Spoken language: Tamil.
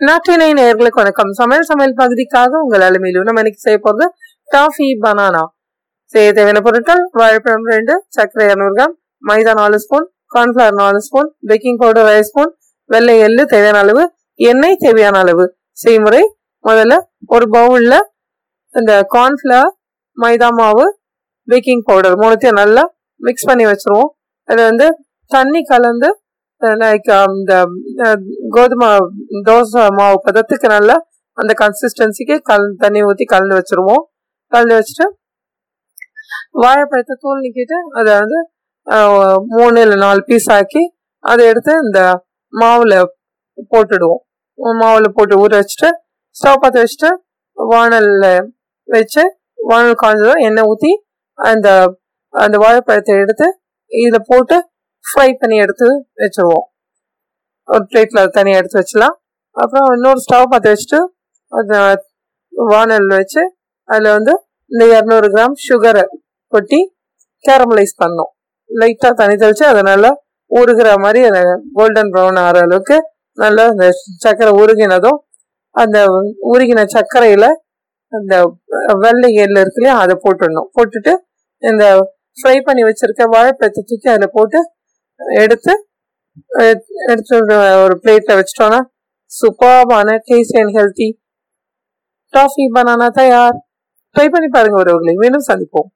நாட்டினை நேர்களுக்கு வணக்கம். சமையல் சமையல் பகுதிக்காக உங்கள் அலுமையிலும் நம்ம இன்னைக்கு செய்ய போகிறது டாஃபி பனானா செய்ய தேவையான பொருட்கள் வாழைப்பழம் ரெண்டு சர்க்கரை இரநூறு கிராம் மைதா நாலு ஸ்பூன் கார்ன்ஃபிளவர் நாலு ஸ்பூன் பேக்கிங் பவுடர் அரை ஸ்பூன் வெள்ளை எள்ளு தேவையான அளவு எண்ணெய் தேவையான அளவு. செய்முறை முதல்ல ஒரு பவுலில் இந்த கார்ன்ஃபிளவர் மைதா மாவு பேக்கிங் பவுடர் மூணுத்தையும் நல்லா மிக்ஸ் பண்ணி வச்சிருவோம். அது வந்து தண்ணி கலந்து லைக் um, இந்த கோதுமை தோசை மாவு பதத்துக்கு நல்லா அந்த கன்சிஸ்டன்சிக்கு கல் தண்ணி ஊற்றி கலந்து வச்சுருவோம். கலந்து வச்சுட்டு வாழைப்பழத்தை தூள் நிற்கிட்டு அதை வந்து மூணு இல்லை நாலு பீஸ் ஆக்கி அதை எடுத்து இந்த மாவில் போட்டுடுவோம். மாவில் போட்டு ஊற வச்சுட்டு ஸ்டவ் பற்ற வச்சுட்டு வானலில் வச்சு வானல் காய்ஞ்சதும் எண்ணெய் ஊற்றி அந்த அந்த வாழைப்பழத்தை எடுத்து இதில் போட்டு ஃப்ரை பண்ணி எடுத்து வச்சுருவோம். ஒரு பிளேட்டில் தனியாக எடுத்து வச்சலாம் அப்புறம் இன்னொரு ஸ்டவ் பற்ற வச்சுட்டு அதை வானல் வச்சு அதில் வந்து இந்த இரநூறு கிராம் சுகரை கொட்டி கேரமலைஸ் பண்ணோம் லைட்டாக தண்ணி தெளித்து அதை நல்லா உருகிற மாதிரி அதை கோல்டன் ப்ரௌன் ஆகிற அளவுக்கு நல்லா அந்த சர்க்கரை உருகினதும் அந்த உருகின சர்க்கரையில் அந்த வெள்ளை எள்ளு இருக்கு இல்லையா அதை போட்டுடணும். போட்டுட்டு இந்த ஃப்ரை பண்ணி வச்சுருக்க வாழைப்பழத்தை தூக்கி அதில் போட்டு எடுத்து எடுத்து ஒரு- பிளேட்டில் வச்சிட்டோன்னா சூப்பர்பான tasty and healthy toffee banana தயார். ட்ரை பண்ணி பாருங்க ஒருவர்களை மீண்டும் சந்திப்போம்.